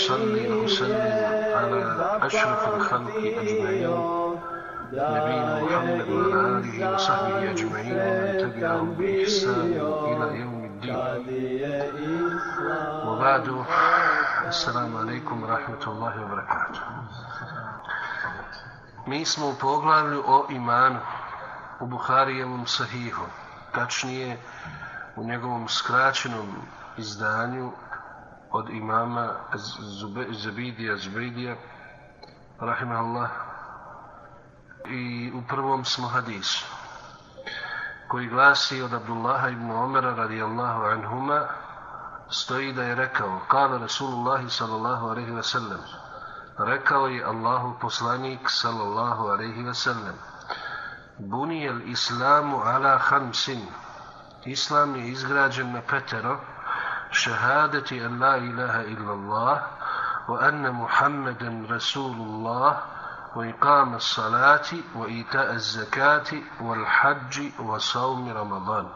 وأصلي وأسلم على أشرف الخلق أجمعين نبينا محمد وعلى آله وصحبه أجمعين ومن تبعهم بإحسان إلى يوم الدين وبعد السلام عليكم ورحمة الله وبركاته Mi smo u poglavlju o imanu u Buharijevom sahihu, tačnije u njegovom skraćenom izdanju od imama Zube, Zabidija Zubridija, rahimahullah, i u prvom smo hadisu, koji glasi od Abdullaha ibn Omera radijallahu anhuma, stoji da je rekao, kala Rasulullahi sallallahu alaihi ve sellem, rekao je Allahu poslanik sallallahu alaihi ve sellem, bunijel islamu ala hamsin, islam je izgrađen na petero, šehadeti an la ilaha illallah, wa anna Muhammeden Rasulullah, وإقام الصلاة وإيتاء الزكاة والحج وصوم رمضان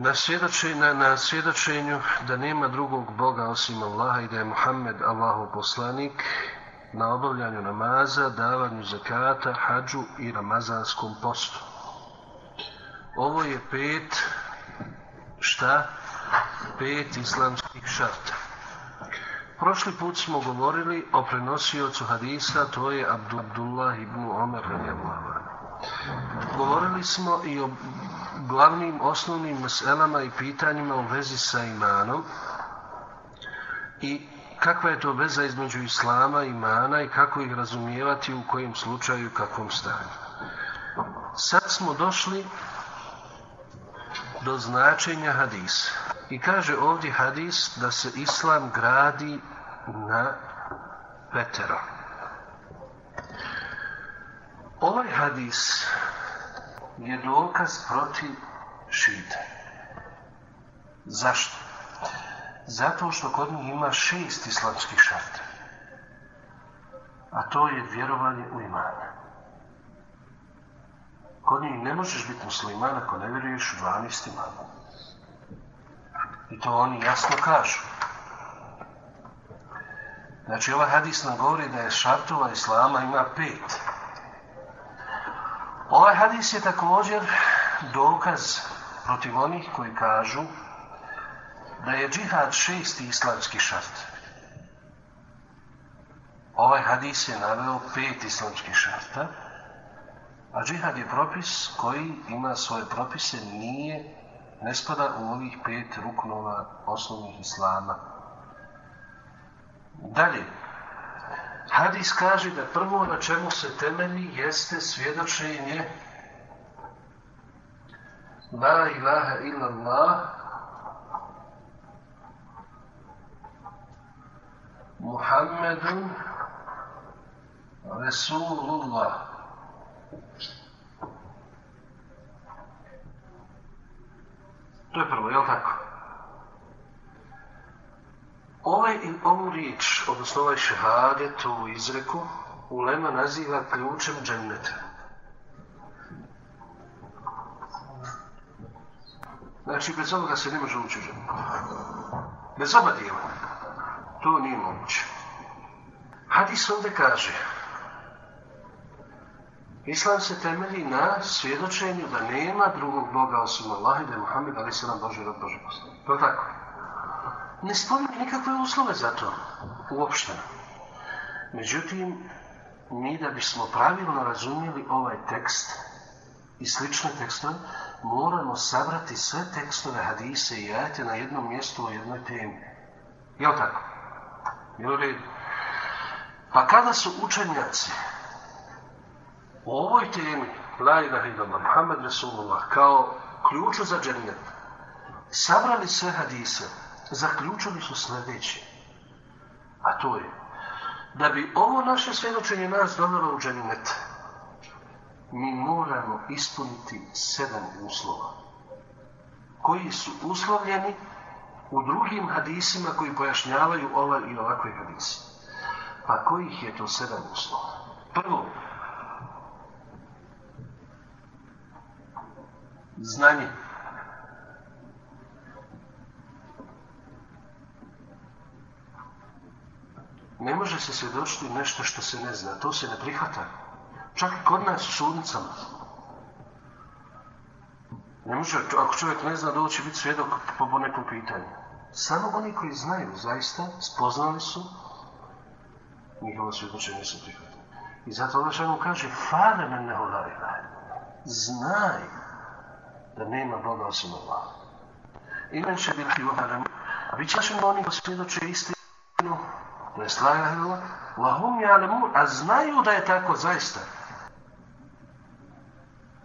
Na, svjedočenju, na, na svjedočenju da nema drugog Boga osim Allaha i da je Muhammed Allahu poslanik na obavljanju namaza, davanju zakata, hađu i ramazanskom postu. Ovo je pet šta? Pet islamskih šarta. Prošli put smo govorili o prenosiocu hadisa, to je Abdullah ibn Omer Govorili smo i o glavnim osnovnim meselama i pitanjima u vezi sa imanom i kakva je to veza između islama i imana i kako ih razumijevati u kojem slučaju i kakvom stanju. Sad smo došli do značenja hadisa. I kaže ovdje hadis da se islam gradi na petero. Ovaj hadis je dokaz protiv šita. Zašto? Zato što kod njih ima šest islamskih šarta. A to je vjerovanje u imana. Kod njih ne možeš biti musliman ako ne vjeruješ u 12 imana. I to oni jasno kažu. Znači, ovaj hadis nam govori da je šartova islama ima pet. Ovaj hadis je također dokaz protiv onih koji kažu da je džihad šesti islamski šart. Ovaj hadis je naveo pet islamskih šarta, a džihad je propis koji ima svoje propise, nije, ne spada u ovih pet ruknova osnovnih islama. Dalje, hadis kaže da prvo na čemu se temelji jeste svjedočenje La ilaha illallah Muhammedun Resulullah To je prvo, jel tako? Ovaj, ovu riječ, odnosno ovaj šehadet, ovu izreku, Ulema naziva ključem dženneta. Znači, bez ovoga se ne može ući u džennet. Bez oba dijela. To nije moguće. Hadis ovdje kaže Islam se temelji na svjedočenju da nema drugog Boga osim Allah i da je Muhammed ali se nam Boži rod Boži. To tako? Ne spominje nikakve uslove za to. Uopšte. Međutim, mi da bismo pravilno razumjeli ovaj tekst i slične tekstove, moramo sabrati sve tekstove hadise i ajete na jednom mjestu o jednoj temi. Jel tako? Jel redu? Pa kada su učenjaci u ovoj temi La ilaha illallah, Muhammed Rasulullah kao ključu za džennet sabrali sve hadise, zaključili su sljedeće. A to je da bi ovo naše svjedočenje nas dovelo u džennet, mi moramo ispuniti sedam uslova koji su uslovljeni u drugim hadisima koji pojašnjavaju ovaj i ovakve hadise. Pa kojih je to sedam uslova? Prvo, znanje. Ne može se svjedočiti nešto što se ne zna. To se ne prihvata. Čak i kod nas u sudnicama. Ne može, ako čovjek ne zna doći biti svjedok po nekom pitanju. Samo oni koji znaju zaista, spoznali su, njihovo svjedočenje se prihvata. I zato Allah što kaže, fare men neho Znaj da nema Boga osim Allah. Imen će biti uharem. A bit će oni koji svjedoče istinu, to je slaga Allah, lahum ja'lamun, a znaju da je tako zaista.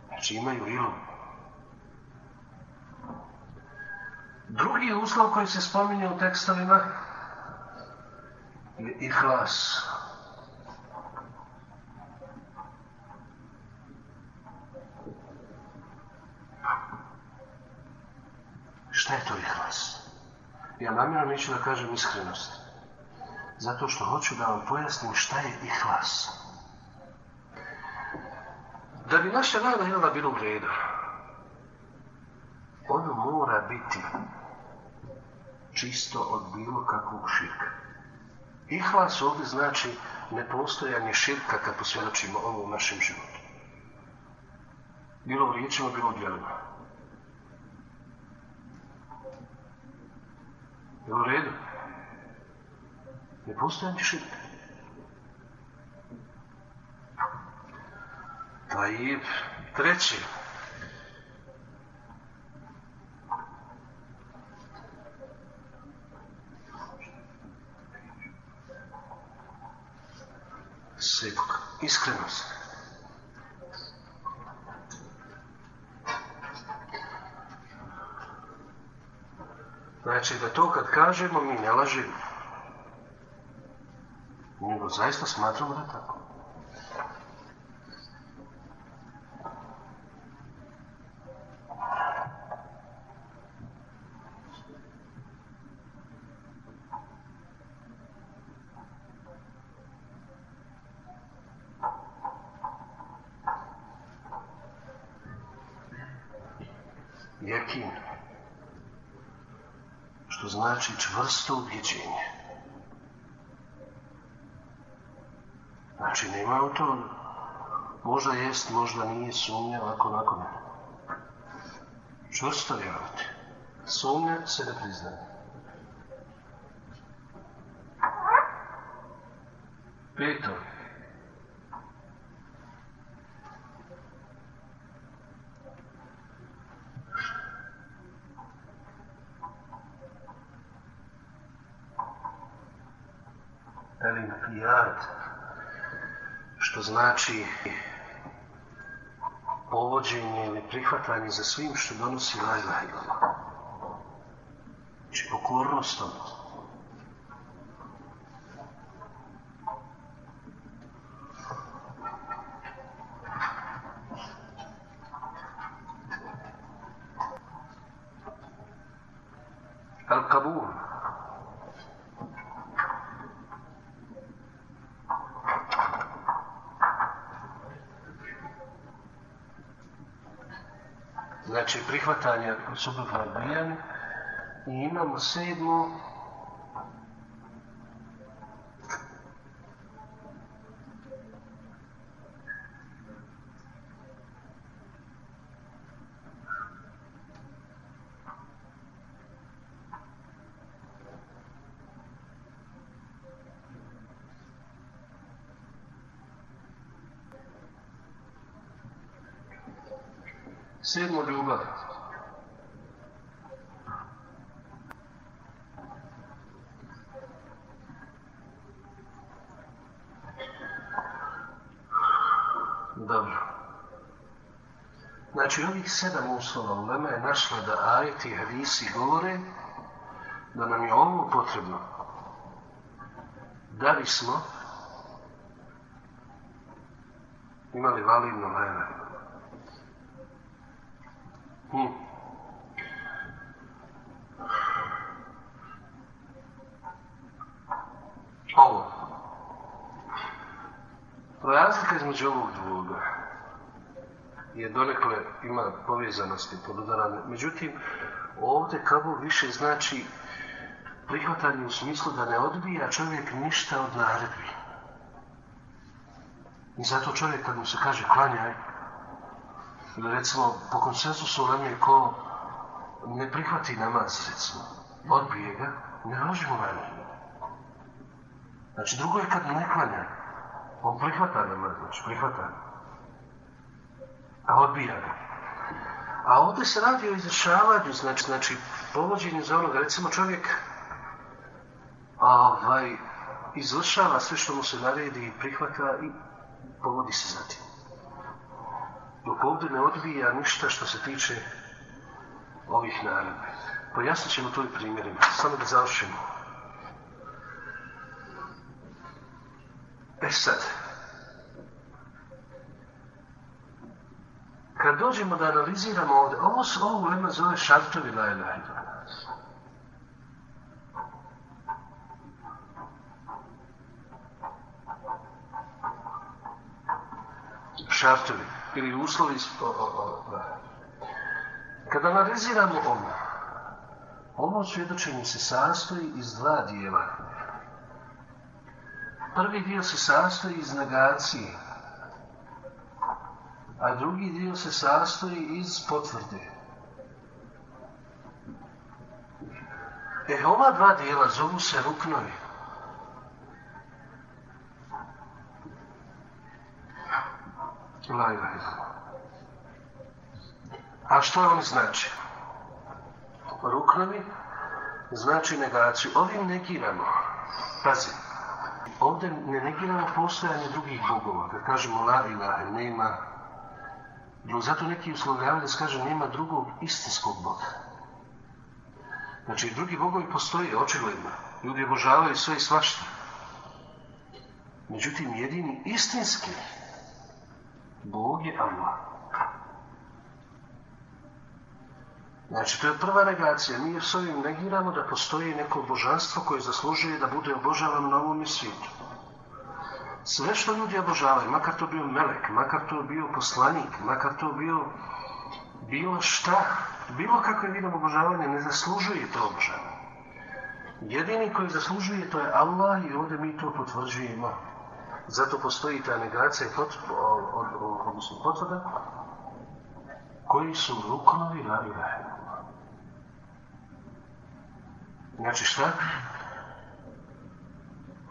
Znači imaju ilum. Drugi uslov koji se spominje u tekstovima je ihlas. Šta je to ihlas? Ja namjerno neću da kažem iskrenost. Zato što hoću da vam pojasnim šta je ihlas. Da bi naša rada bilo u redu, ono mora biti čisto od bilo kakvog širka. Ihlas ovdje znači nepostojanje širka kad posvjedočimo ovo u našem životu. Bilo u riječima, bilo u djelima. Je u redu? Nepostojanje širka. Taib. Treći. Sidk. Iskrenost. Znači da to kad kažemo mi ne lažimo. Nego zaista smatramo da tako. Jekin. Što znači čvrsto ubjeđenje. Znači nema u to možda jest, možda nije sumnja, ovako ne. Čvrsto vjerovati. Sumnja se ne priznaje. Peto. Elinfijad, što znači povođenje ili prihvatanje za svim što donosi la ilaha. Znači pokornost. Znači prihvatanje subhana odbijanje i imamo sedmo Ovih sedam uslova Lema je našla da ajeti i hadisi govore da nam je ovo potrebno. Da li smo imali validno vreme. Hm. Ovo. Razlika između ovog je donekle ima povezanosti podudarane. Međutim, ovdje kabul više znači prihvatanje u smislu da ne odbija čovjek ništa od naredbi. I zato čovjek kad mu se kaže klanjaj, ili recimo po konsensusu nam je ko ne prihvati namaz, recimo, odbije ga, ne loži mu namaz. Znači drugo je kad ne klanja, on prihvata namaz, znači prihvata. A odbija ga. A ovdje se radi o izrašavanju, znači, znači povođenju za onoga, recimo čovjek ovaj, izvršava sve što mu se naredi i prihvata i povodi se za tim. Dok ovdje ne odbija ništa što se tiče ovih naredbe. Pojasnit ćemo to i primjerima. Samo da završimo. E sad, kad dođemo da analiziramo ovdje, ovo se ovo lema zove šartovi la ilaha šartovi ili uslovi o, o, o, da. Kada analiziramo ovo, ovo svjedočenje se sastoji iz dva dijela. Prvi dio se sastoji iz negacije, a drugi dio se sastoji iz potvrde. E, ova dva dijela zovu se ruknovi. A što oni znači? Ruknovi znači negaciju. Ovim negiramo. Pazi. Ovdje ne negiramo postojanje drugih bogova. Kad kažemo la ilaha, nema. Zato neki uslovljavaju da se kaže nema drugog istinskog boga. Znači, drugi bogovi postoje, očigledno. Ljudi obožavaju sve i svašta. Međutim, jedini istinski Bog je Allah. Znači, to je prva negacija. Mi s ovim negiramo da postoji neko božanstvo koje zaslužuje da bude obožavano na ovom svijetu. Sve što ljudi obožavaju, makar to bio melek, makar to bio poslanik, makar to bio bilo šta, bilo kakve vidom obožavanja, ne zaslužuje to obožavanje. Jedini koji zaslužuje to je Allah i ovdje mi to potvrđujemo. Zato postoji ta negacija i potvrda koji su ruknovi la ilaha Znači šta?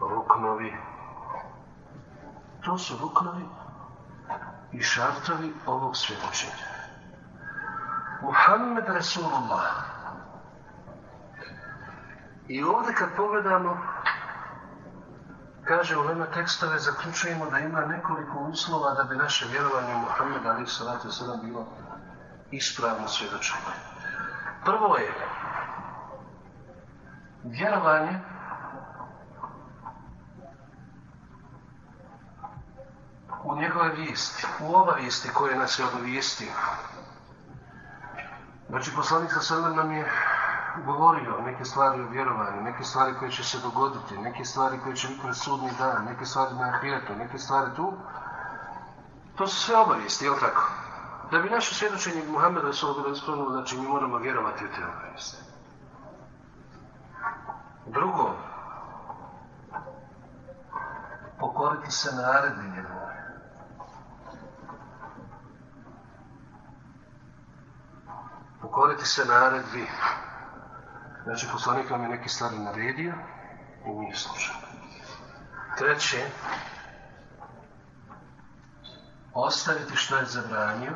Ruknovi. To su ruknovi i šartovi ovog svjedočenja. Muhammed Rasulullah. I ovdje kad pogledamo kaže u lema tekstove, zaključujemo da ima nekoliko uslova da bi naše vjerovanje u Muhammeda ali salatu sada bilo ispravno svjedočenje. Prvo je vjerovanje u njegove vijesti, u obavijesti koje nas je obavijestio. Znači, poslanik sa nam je govorio neke stvari o vjerovanju, neke stvari koje će se dogoditi, neke stvari koje će biti pred sudni dan, neke stvari na ahiretu, neke stvari tu, to su sve obavijesti, jel tako? Da bi naše svjedočenje Muhammeda bilo ispravno, znači mi moramo vjerovati u te obavijesti. Drugo, pokoriti se naredbi njegove. pokoriti se naredbi. Znači, poslanik nam je neke stvari naredio i nije slušao. Treće, ostaviti što je zabranio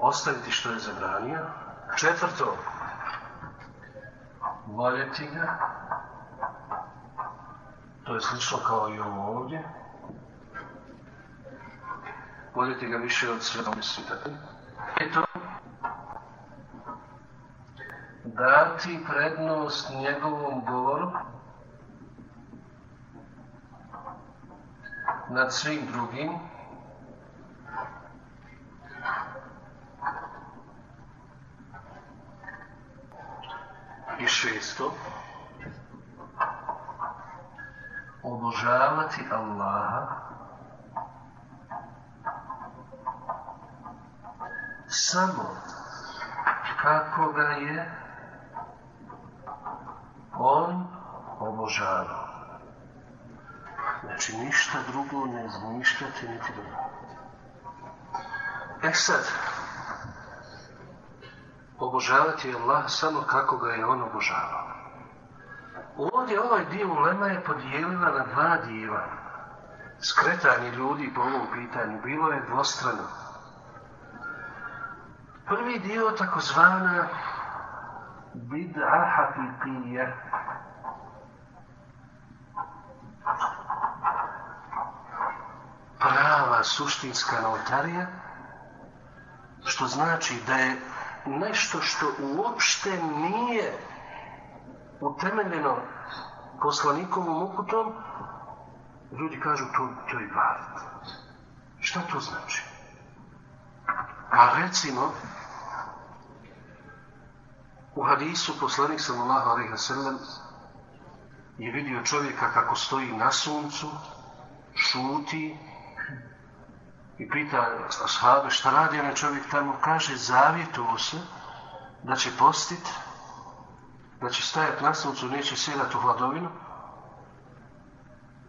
ostaviti što je zabranio. Četvrto, voljeti ga, to je slično kao i ovo ovdje. Voljeti ga više od svega svitati. Eto, dati prednost njegovom govoru nad svim drugim i šesto obožavati Allaha samo kako ga je on obožavao. Znači ništa drugo ne izmišljati niti drugo. E sad, obožavati Allah samo kako ga je on obožavao. Ovdje ovaj dio ulema je podijelila na dva dijela. Skretanje ljudi po ovom pitanju bilo je dvostrano. Prvi dio takozvana bid'a hakikija. Prava suštinska novotarija, što znači da je nešto što uopšte nije utemeljeno poslanikovom uputom, ljudi kažu to, to je ibadet. Šta to znači? A recimo, u hadisu poslanik sallallahu alaihi sallam je vidio čovjeka kako stoji na suncu, šuti i pita ashabe šta radi onaj čovjek tamo, kaže zavjetuo se da će postit, stajati na suncu, neće sjedati u hladovinu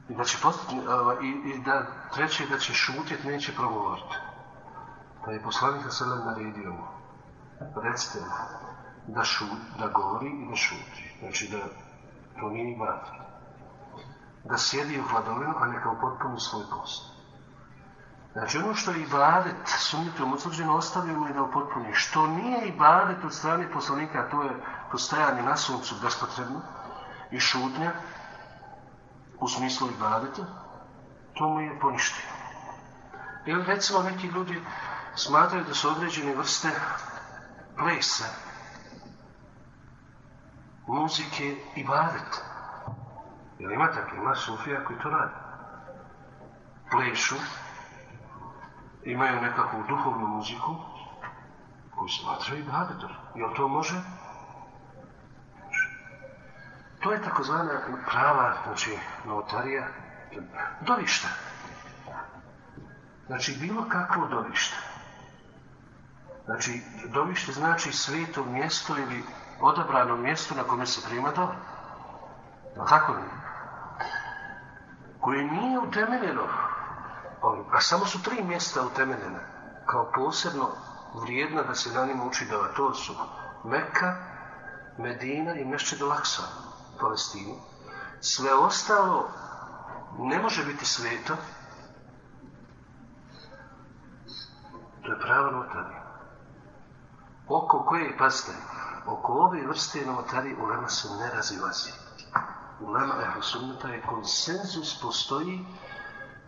i da će postiti, i, i da treće da će šutiti, neće progovoriti. Pa je poslanik sallam naredio mu, recite mu, da, šu, da govori i da šuti. Znači da nije ibadet. Da sjedi u hladovinu, a neka upotpuni svoj post. Znači ono što je ibadet, sumnjitom utvrđeno, ostavljamo i da upotpuni. Što nije ibadet od strane poslanika, to je postajanje na suncu bespotrebno i šutnja, u smislu ibadeta, to mu je poništio. Ili recimo neki ljudi smatraju da su određene vrste plesa, muzike i badet. Jer ima tako, ima sufija koji to radi. Plešu, imaju nekakvu duhovnu muziku koju smatraju i badetom. Jel to može? To je takozvana prava, znači, novotarija, dovišta. Znači, bilo kakvo dovište. Znači, dovište znači sveto mjesto ili odabrano mjesto na kome se prima dobro. No, tako ne? Koje nije utemeljeno, a samo su tri mjesta utemeljene, kao posebno vrijedna da se na njima uči dova. To su Mekka, Medina i Mešćid Laksa u Palestini. Sve ostalo ne može biti sveto. To je prava notarija. Oko koje, pazite, oko ove vrste novotarije ulema se ne razilazi. Ulema ehlu sunnata je konsenzus postoji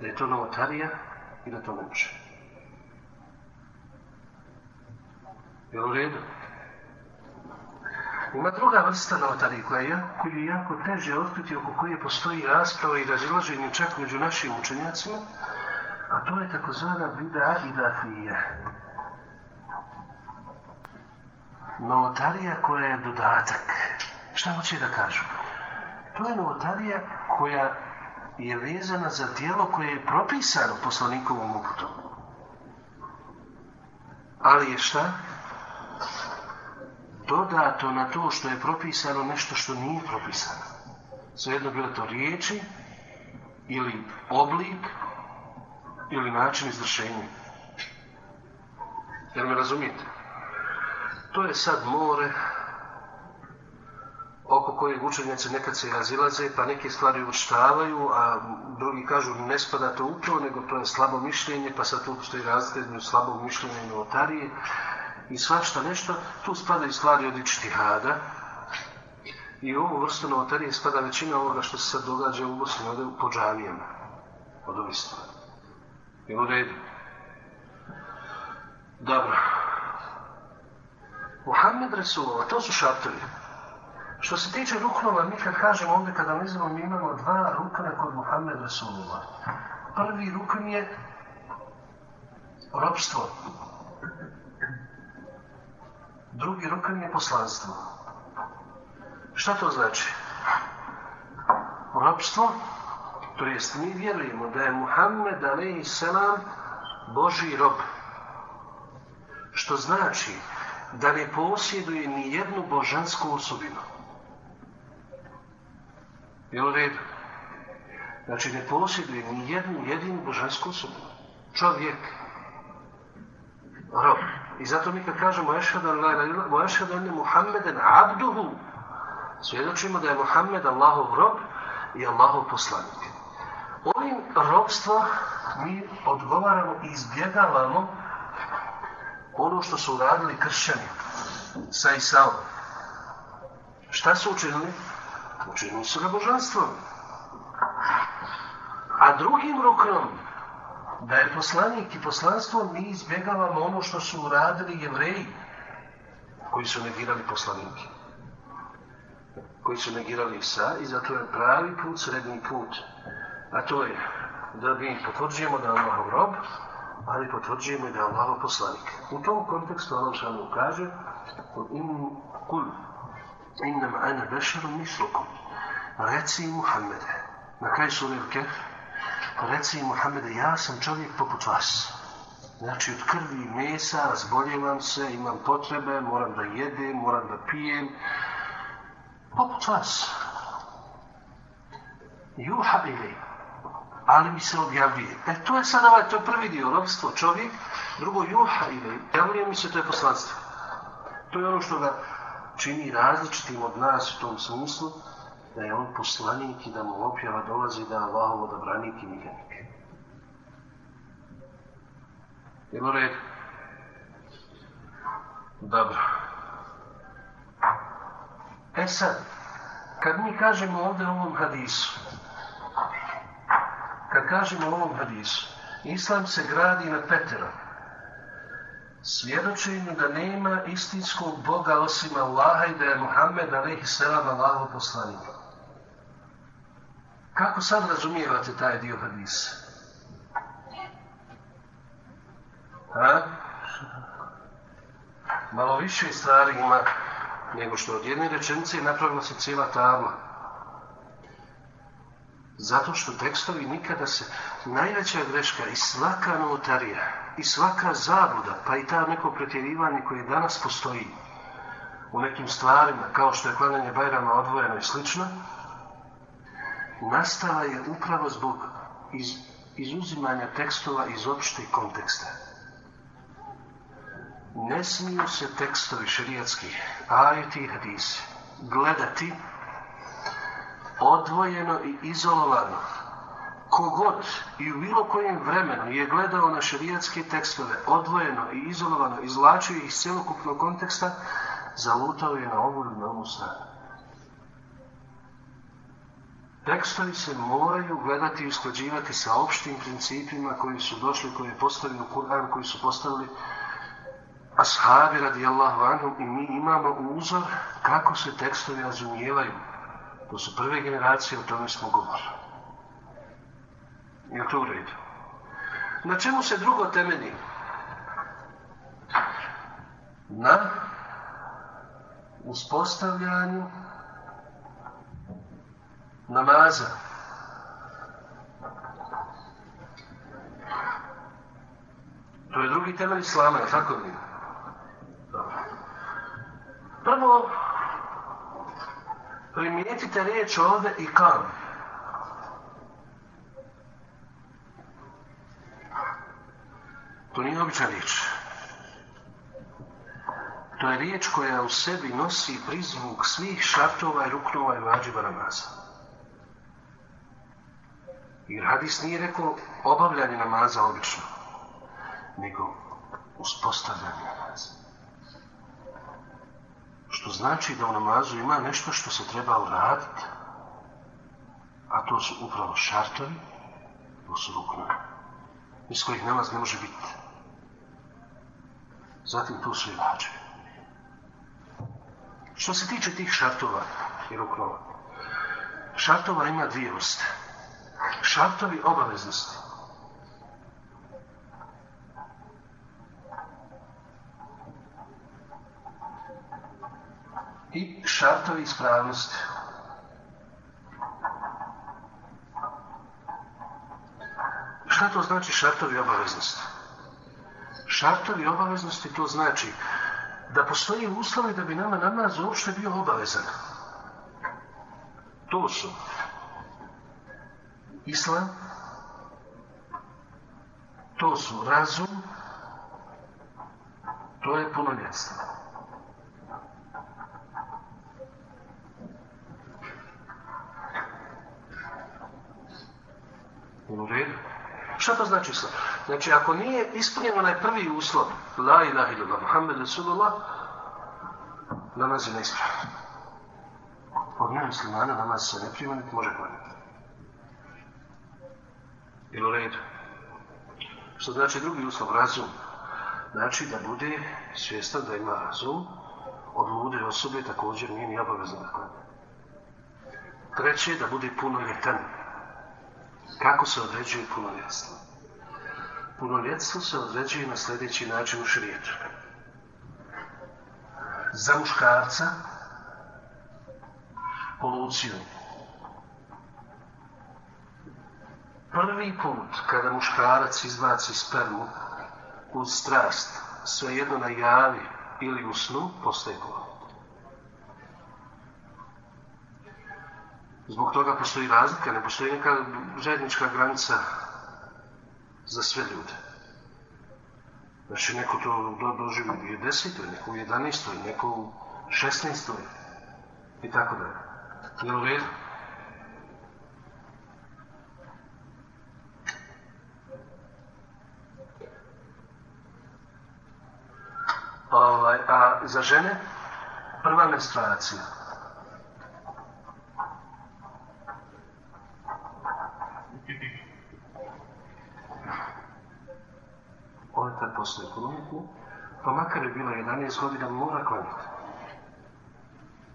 da je to novotarija i da to može. Je u redu? Ima druga vrsta novotarije koja je, jako, jako teže otkriti oko koje postoji rasprava i razilaženje čak među našim učenjacima, a to je takozvana bida idafija novotarija koja je dodatak. Šta hoće da kažu? To je novotarija koja je vezana za tijelo koje je propisano poslanikovom uputom. Ali je šta? Dodato na to što je propisano nešto što nije propisano. Svejedno bilo to riječi ili oblik ili način izvršenja. Jel me razumijete? To je sad more oko kojeg učenjaci nekad se razilaze, pa neke stvari uštavaju, a drugi kažu ne spada to u to, nego to je slabo mišljenje, pa sad tu postoji razlika između slabog mišljenja i novotarije. i svašta nešto, tu spada i stvari od ičtihada. I u ovu vrstu novotarije spada većina ovoga što se sad događa u Bosni ovdje po džamijama. Od ovih stvari. U redu? Dobro. Muhammed Resulova, to su šartovi. Što se tiče ruknova, mi kad kažemo ovdje kad analizamo, mi imamo dva rukna kod Muhammed Resulova. Prvi rukn je robstvo. Drugi rukn je poslanstvo. Šta to znači? Robstvo, to jest mi vjerujemo da je Muhammed selam Boži rob. Što znači da ne posjeduje ni jednu božansku osobinu. Je u redu? Znači ne posjeduje ni jednu jedinu božansku osobinu. Čovjek, rob. I zato mi kad kažemo Ešhadu ene Muhammeden abduhu, svjedočimo da je Muhammed Allahov rob i Allahov poslanik. Ovim robstva mi odgovaramo i izbjegavamo ono što su uradili kršćani sa Isaom. Šta su učinili? Učinili su ga božanstvom. A drugim ruknom, da je poslanik i poslanstvo, mi izbjegavamo ono što su uradili jevreji, koji su negirali poslanike. Koji su negirali Isa i zato je pravi put, srednji put. A to je da mi potvrđujemo da je Allahov rob, ali potvrđujemo da je Allahov poslanik. U tom kontekstu Allah šalno kaže in, kul innam ana bešarom mislukom reci Muhammede na kraju suri Kef reci Muhammede ja sam čovjek poput vas. Znači od krvi i mesa razboljevam se, imam potrebe moram da jedem, moram da pijem. Poput vas. Juha ili ali mi se objavljuje. E to je sad ovaj, to je prvi dio, robstvo, čovjek, drugo juha ili objavljuje mi se, to je poslanstvo. To je ono što ga čini različitim od nas u tom smislu, da je on poslanik i da mu objava dolazi da Allahov odabranik i miljenik. Jel u redu? Dobro. E sad, kad mi kažemo ovdje u ovom hadisu, kad kažemo ovom hadisu, Islam se gradi na petero. Svjedočenju da nema istinskog Boga osim Allaha i da je Muhammed selam Allahu poslanik. Kako sad razumijevate taj dio hadisa? Ha? Malo više stvari ima nego što od jedne rečenice napravila se cijela tabla. Zato što tekstovi nikada se... Najveća greška i svaka novotarija i svaka zabluda, pa i ta neko pretjerivanje koje danas postoji u nekim stvarima, kao što je klanjanje Bajrama odvojeno i slično, nastala je upravo zbog iz, izuzimanja tekstova iz opšteg konteksta. Ne smiju se tekstovi šerijatski, ajeti i hadisi, gledati odvojeno i izolovano. Kogod i u bilo kojem vremenu je gledao na šarijatske tekstove odvojeno i izolovano, izvlačio ih iz celokupnog konteksta, zalutao je na ovu ili na ovu stranu. Tekstovi se moraju gledati i usklađivati sa opštim principima koji su došli, koji je postavili u Kur'an, koji su postavili ashabi radijallahu anhum i mi imamo uzor kako se tekstovi razumijevaju. To su prve generacije, o tome smo govorili. Je to u redu? Na čemu se drugo temelji? Na uspostavljanju namaza. To je drugi temelj islama, je tako li? Prvo, primijetite riječ ovdje i kam. To nije obična riječ. To je riječ koja u sebi nosi prizvuk svih šartova i ruknova i vađiva namaza. Jer hadis nije rekao obavljanje namaza obično, nego uspostavljanje namaza. Što znači da u namazu ima nešto što se treba uraditi. A to su upravo šartovi, to su ruknovi. Iz kojih namaz ne može biti. Zatim tu su i vađe. Što se tiče tih šartova i ruknova, šartova ima dvije vrste. Šartovi obaveznosti. I šartovi ispravnosti. Šta to znači šartovi obaveznosti? Šartovi obaveznosti to znači da postoji uslovi da bi nama namaz uopšte bio obavezan. To su islam, to su razum, to je punoljetstvo. U redu? Šta to znači islam? Znači, ako nije ispunjen onaj prvi uslov, la ilaha illallah, Muhammed Rasulullah, namaz je neispravan. Od nemuslimana namaz se ne prima, niti može klanjati. Ili u redu? Što znači drugi uslov, razum. Znači da bude svjestan da ima razum, od lude osobe također nije ni obavezno da klanja. Treće, da bude punoljetan. Kako se određuje punoljetstvo? Punoljetstvo se određuje na sljedeći način u šrijetu. Za muškarca poluciju. Prvi put kada muškarac izbaci spermu uz strast, svejedno na javi ili u snu, postaje. Zbog toga postoji razlika, ne postoji neka zajednička granica za sve ljude. Znači, neko to do, doživi u 10. neko u 11. neko u 16. i tako da. Je u redu? Ovaj, a za žene prva menstruacija. Tad postoje punoljetnu, pa makar je bila 11 godina, mora klanjati.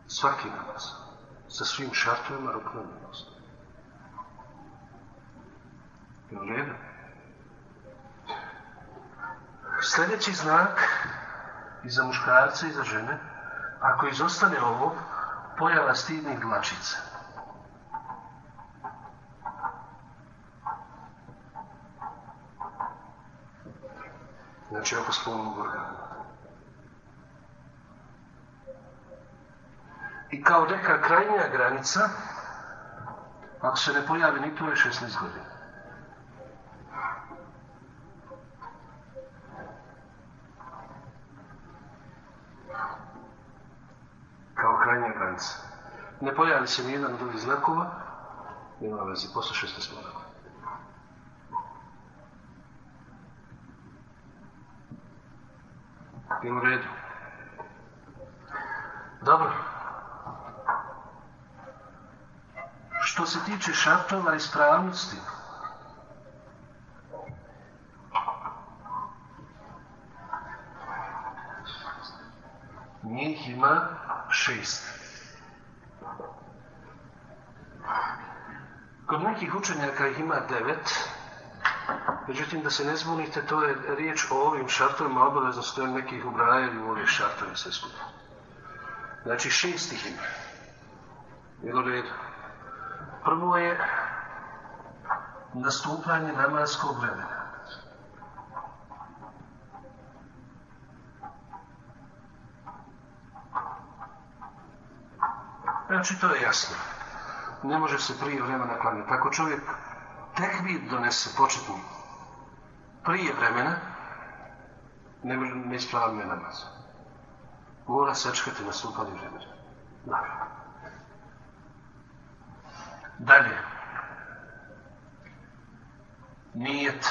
Svaki namaz. Sa svim šartovima ruknovima ostaje. Je u redu? Sljedeći znak i za muškarce i za žene, ako izostane ovo, pojava stidnih dlačica. Znači oko spolnog organa. I kao neka krajnja granica, ako se ne pojavi ni to je 16 godina. Kao krajnja granica. Ne pojavi se ni jedan od drugih znakova, nema veze, posle 16 godina. Je u redu? Dobro. Što se tiče šartova ispravnosti, njih ima šest. Kod nekih učenjaka ima devet, međutim da se ne zbunite, to je riječ o ovim šartovima, obavezno stoje nekih ubrajaju u ovih šartove sve skupa. Znači šest ih ima. Jel redu? Prvo je nastupanje namaskog vremena. Znači, to je jasno. Ne može se prije vremena klanjati. Ako čovjek tekbir donese početni prije vremena, ne ne ispravljati namaz. Mora sačekati nastupanje vremena. Naravno. Dalje. Nijet.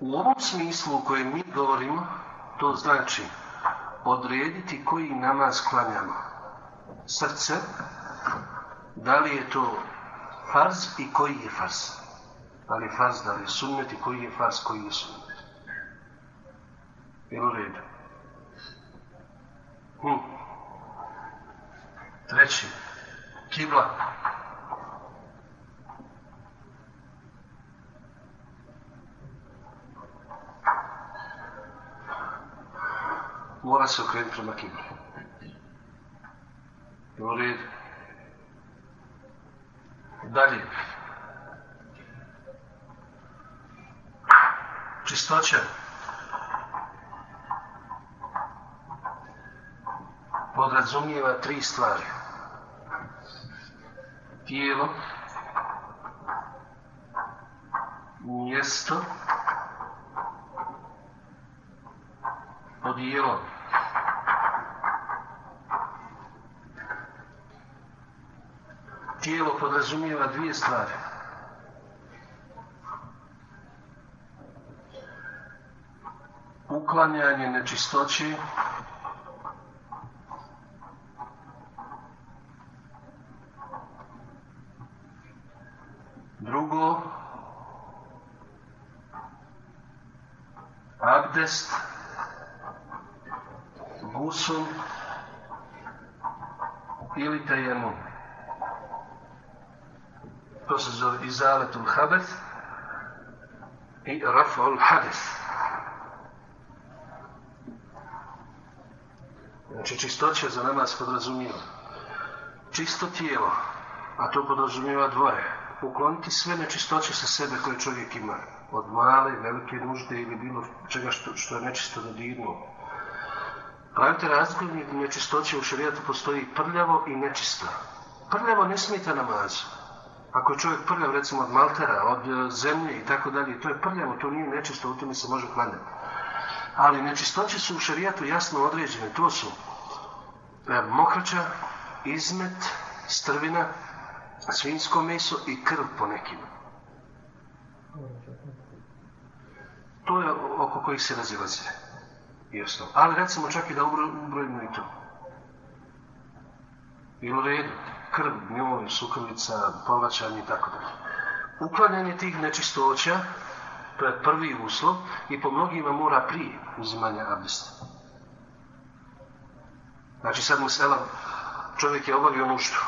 U ovom smislu u kojem mi govorimo, to znači odrediti koji namaz klanjamo. Srce, da li je to farz i koji je farz. Da li je farz, da li je sunnet i koji je farz, koji je sunnet. Jel u redu? Hm. Treći. Kibla. Mora se okrenuti prema kibli. Jel u redu? Dalje. Čistoća. Podrazumijeva tri stvari. Tijelo, mjesto, odijelo. Tijelo podrazumijeva dvije stvari. Uklanjanje nečistoći Drugo, abdest, gusul ili tajemum. To se zove izaletul habeth i raf'ul hadeth. Znači čistoća za namaz podrazumijeva čisto tijelo, a to podrazumijeva dvoje. Ukloniti sve nečistoće sa sebe koje čovjek ima. Od male, velike nužde ili bilo čega što, što je nečisto dodirnuo. Pravite razliku nečistoće u šarijatu postoji prljavo i nečisto. Prljavo ne smeta namazu. Ako je čovjek prljav recimo od maltera, od zemlje i tako dalje, to je prljavo, to nije nečisto, u tome se može klanjati. Ali nečistoće su u šarijatu jasno određene. To su e, mokraća, izmet, strvina, svinsko meso i krv po nekim. To je oko kojih se razilaze. Jasno. Ali recimo čak i da ubrojimo i to. I u redu, krv, njoj, sukrvica, povlačanje i tako dalje. Uklanjanje tih nečistoća, to je prvi uslov i po mnogima mora prije uzimanja abdesta. Znači sad mu sela, čovjek je obavio nuždu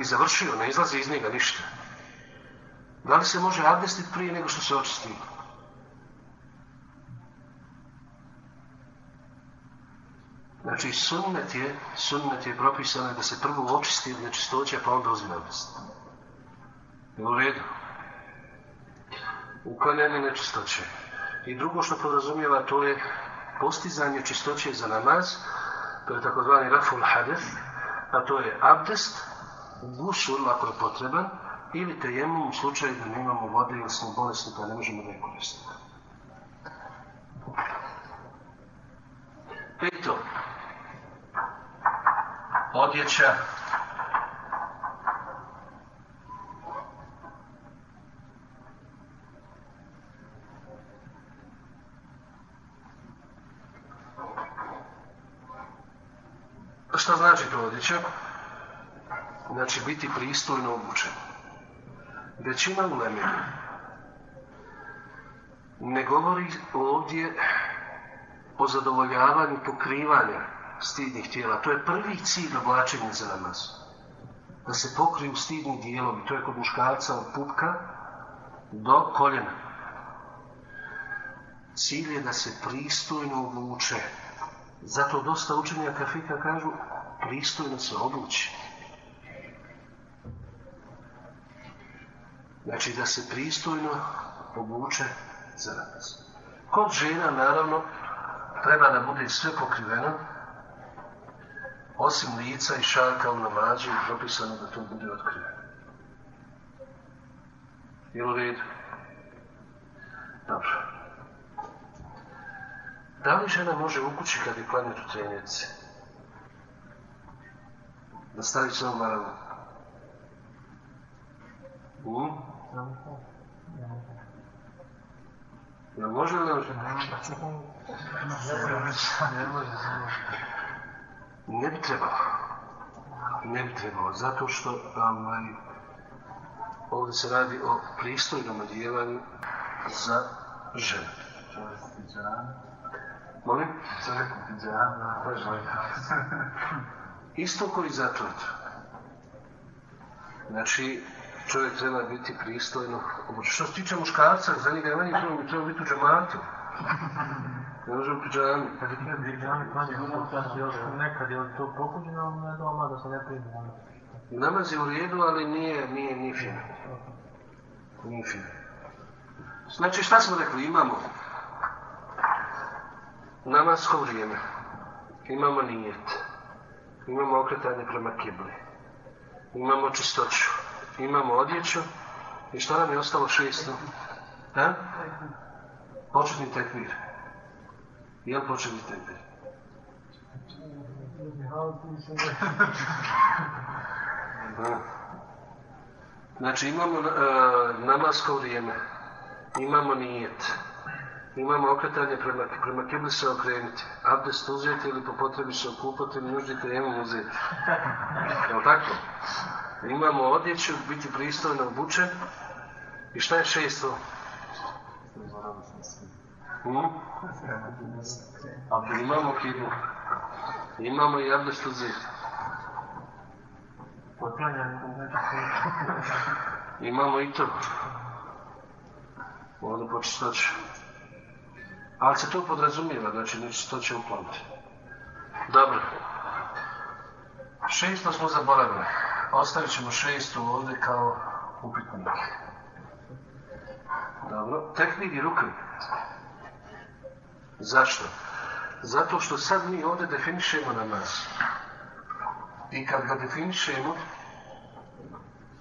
i završio, ne izlazi iz njega ništa. Da li se može abdestiti prije nego što se očisti? Znači, sunnet je, sunnet je propisano da se prvo očisti od nečistoća, pa onda uzme abdest. U redu. Uklanjanje nečistoće. I drugo što podrazumijeva, to je postizanje čistoće za namaz, to je takozvani raful hadeth, a to je abdest, gusul ako je potreban, ili tejemum u slučaju da nemamo vode ili smo bolesni pa ne možemo da je koristiti. Peto. Odjeća. Šta znači to odjeća? Znači biti pristojno obučen. Većina uleme ne govori ovdje o zadovoljavanju pokrivanja stidnih tijela. To je prvi cilj oblačenja za namaz. Da se pokriju stidni dijelovi. To je kod muškarca od pupka do koljena. Cilj je da se pristojno obuče. Zato dosta učenjaka fika kažu pristojno se obući. Znači da se pristojno obuče za namaz. Kod žena, naravno, treba da bude sve pokriveno, osim lica i šaka u namađu, je propisano da to bude otkriveno. Je u redu? Dobro. Da li žena može u kući kad je klanjati u trenjeci? Da stavi samo maravu? Hmm? Ne može li ne može? Ne bi trebalo. Ne bi trebalo, zato što ovaj, ovdje se radi o pristojnom odjevanju za ženu. Molim? Isto koji zatvrd. Znači, čovjek treba biti pristojno. Što se tiče muškarca, za njega je manje prvo bi trebao biti u džematu. Ne može u pidžami. Kad je pidžami klanje, nekad je to pokuđeno, ne doma da se ne primi. Namaz je u redu, ali nije, nije, nije fino. Nije fino. Znači, šta smo rekli? Imamo namasko vrijeme. Imamo nijet. Imamo okretanje prema kibli. Imamo čistoću. Imamo odjeću. I šta nam je ostalo šesto? Ha? Početni tekvir. Je li početni tekvir? Znači imamo uh, namasko vrijeme, imamo nijet, imamo okretanje prema, prema kibli se okrenuti, abdest uzeti ili po potrebi se okupati, nuždite jemom uzeti. Je tako? Imamo odjeću, biti pristojno obučen. I šta je šesto? Hmm? Imamo kiblu. Imamo i abdest uzeti. Imamo i to. Ovdje počistoću. Ali se to podrazumijeva, znači nečistoće ukloniti. Dobro. Šesto smo zaboravili. Ostavit ćemo šestu ovdje kao upitnik. Dobro. Teknik i. Zašto? Zato što sad mi ovdje definišemo namaz. I kad ga definišemo,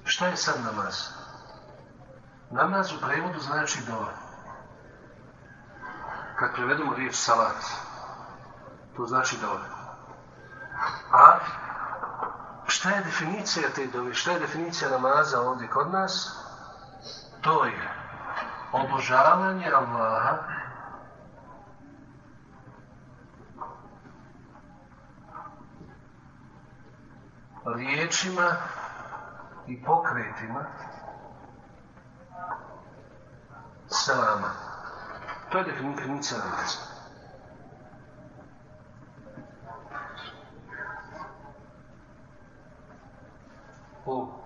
šta je sad namaz? Namaz u prevodu znači dova. Kad prevedemo riječ salat, to znači dova. A šta je definicija te dove? Šta je definicija namaza ovdje kod nas? To je obožavanje Allaha riječima i pokretima selama. To je definicija namaza. Oh.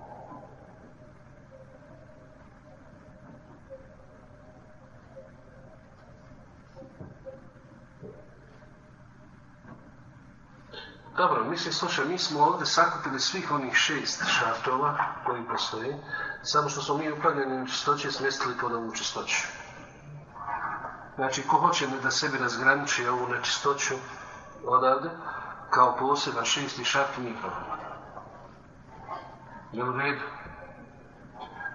Dobro, mislim, slušaj, mi smo ovdje sakupili svih onih šest šartova koji postoje, samo što smo mi uklanjeni čistoće smjestili pod ovu čistoću. Znači, ko hoće da sebi razgraniči ovu nečistoću odavde, kao poseban šesti šart, nije problem. Je u redu?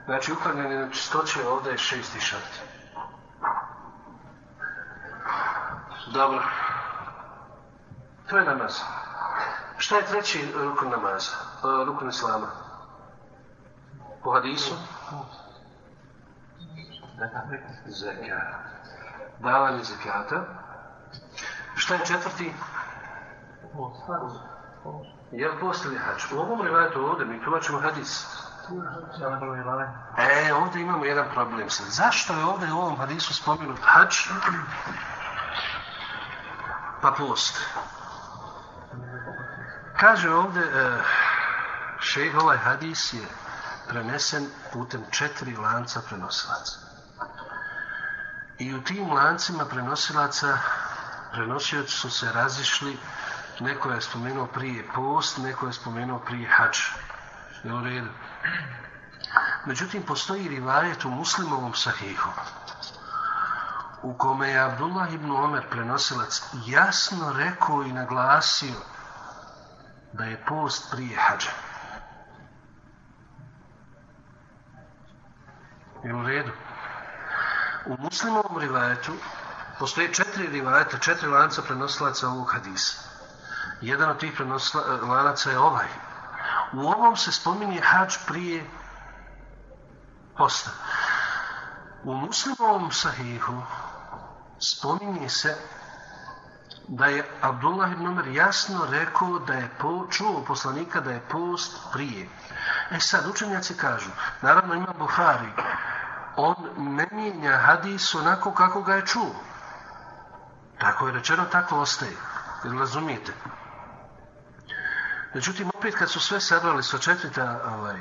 Znači, uklanjanje nečistoće ovdje je šesti šart. Dobro. To je namaz. Šta je treći rukun namaza? Rukun islama? Po hadisu? Zekat. Davanje zekata. Šta je četvrti? Jel post ili hač? U ovom rivajetu ovdje mi tumačimo hadis. E, ovdje imamo jedan problem. Zašto je ovdje u ovom hadisu spomenut hač? Pa post. Kaže ovdje, e, šejh ovaj hadis je prenesen putem četiri lanca prenosilaca. I u tim lancima prenosilaca prenosioci su se razišli, neko je spomenuo prije post, neko je spomenuo prije hač. Je u redu. Međutim, postoji rivajet u muslimovom sahihu, u kome je Abdullah ibn Omer prenosilac jasno rekao i naglasio da je post prije hađa. Je u redu? U muslimovom rivajetu postoje četiri rivajeta, četiri lanca prenosilaca ovog hadisa. Jedan od tih lanaca je ovaj. U ovom se spominje hađ prije posta. U muslimovom sahihu spominje se da je Abdullah ibn Umar jasno rekao da je po, čuo poslanika da je post prije. E sad, učenjaci kažu, naravno ima Buhari, on ne mijenja hadis onako kako ga je čuo. Tako je rečeno, tako ostaje. Jer razumijete? Međutim, opet kad su sve sabrali sa četvrta ovaj,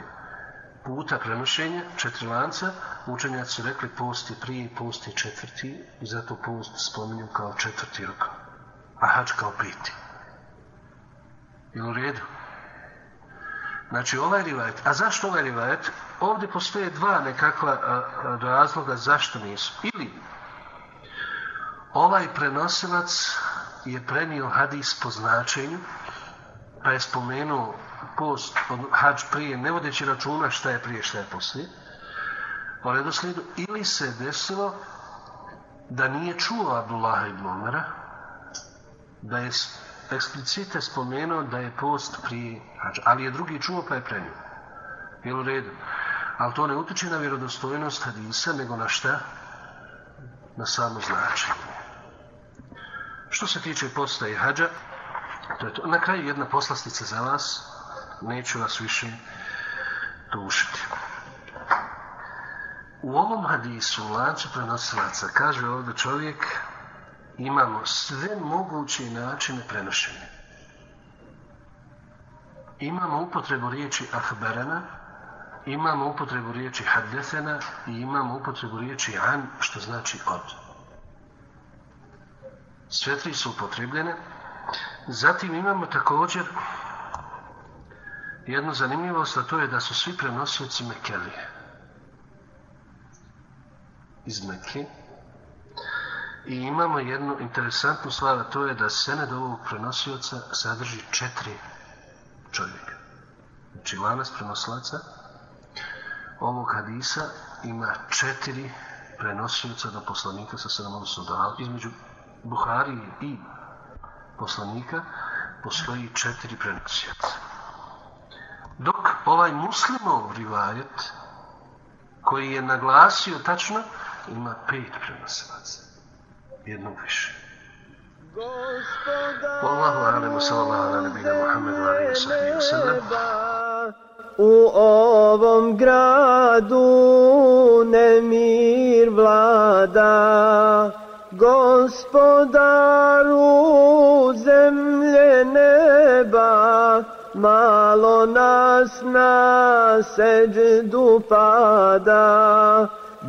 puta prenošenja, četiri lanca, učenjaci su rekli post je prije, post je četvrti i zato post spominju kao četvrti rok, a hač kao peti. Je u redu? Znači ovaj rivajet, a zašto ovaj rivajet? Ovdje postoje dva nekakva razloga zašto nisu. Ili ovaj prenosilac je prenio hadis po značenju, pa je spomenuo post od hađ prije, ne vodeći računa šta je prije, šta je poslije, po redoslijedu, ili se desilo da nije čuo Abdullah ibn Umara, da je eksplicite spomenuo da je post prije hađa, ali je drugi čuo pa je prenio. Je u redu? Ali to ne utiče na vjerodostojnost hadisa, nego na šta? Na samo značenje. Što se tiče posta i hađa, to je to. Na kraju jedna poslastica za vas, neću vas više tušiti. U ovom hadisu, u lancu prenosilaca, kaže ovdje čovjek, imamo sve moguće načine prenošenja. Imamo upotrebu riječi ahberena, imamo upotrebu riječi haddesena i imamo upotrebu riječi an, što znači od. Sve tri su upotrebljene. Zatim imamo također jednu zanimljivost, a to je da su svi prenosioci Mekelije. Iz Mekke. I imamo jednu interesantnu stvar, to je da sened ovog prenosioca sadrži četiri čovjeka. Znači, lanas prenosilaca ovog hadisa ima četiri prenosioca do poslanika sa odnosno do između Buhari i poslanika postoji četiri prenosioca. Dok ovaj muslimov rivajet koji je naglasio tačno ima pet prenosilaca. Jednog više. Wallahu alaimu sallallahu ala nebina Muhammedu alaihi wa sahbihi wa sallam. U ovom gradu nemir vlada, gospodaru zemlje neba, malo nas na seđdu pada,